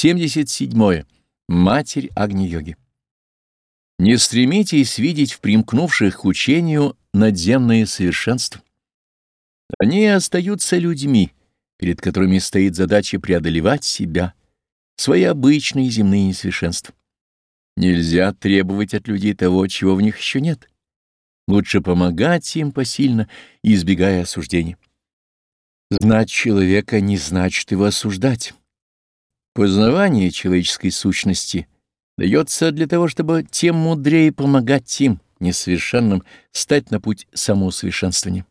77. Матерь Агни-йоги. Не стремитесь видеть в примкнувших к учению надземное совершенство. Они остаются людьми, перед которыми стоит задача преодолевать себя, свои обычные земные несовершенства. Нельзя требовать от людей того, чего в них еще нет. Лучше помогать им посильно, избегая осуждений. Знать человека не значит его осуждать. Познавание человеческой сущности дается для того, чтобы тем мудрее помогать им, несовершенным, стать на путь самоусовершенствования.